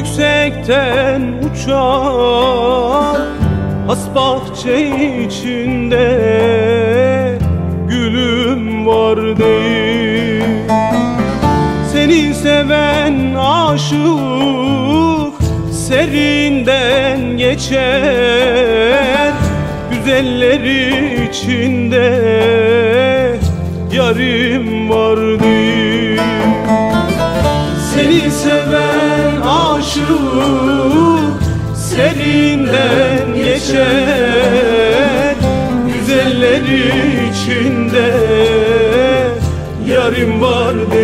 Hasretten uçar Has bahçe içinde Gülüm var değil. Seni seven aşık Serinden geçer Güzeller içinde Yarim var değil. Seni seven aşık serinden geçer Güzeller içinde yarim var değil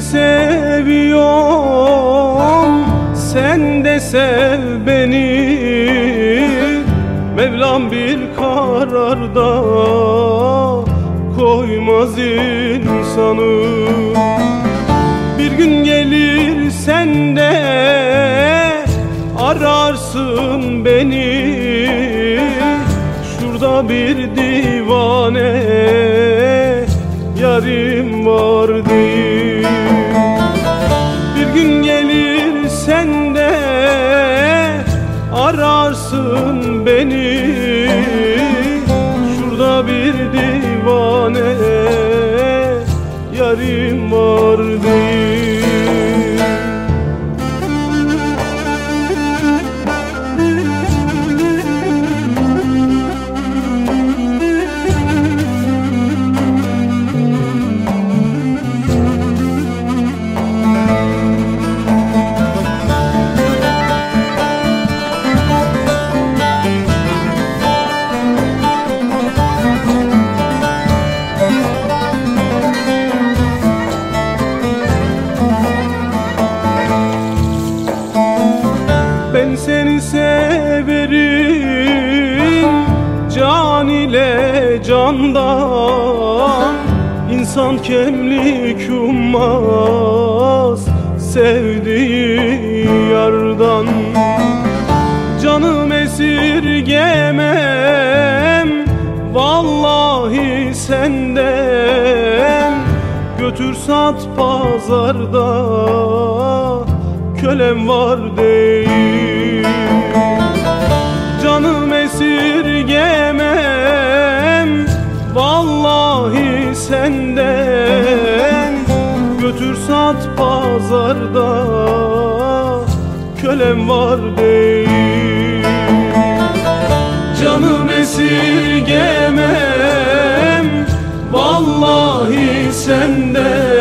seni seviyorum. Sen de sev beni. Mevlam bir kararda Koymaz insanı. Bir gün gelir sen de Ararsın beni. Şurada bir divane yarim var değil ararsın beni. Şurada bir divane yarim var Seni severim. Can ile candan İnsan kemlik ummaz Sevdiği yardan. Canım esirgemem Vallahi senden Götür sat pazarda Kölem var değil sat pazarda Kölem var değil. Canım esirgemem Vallahi senden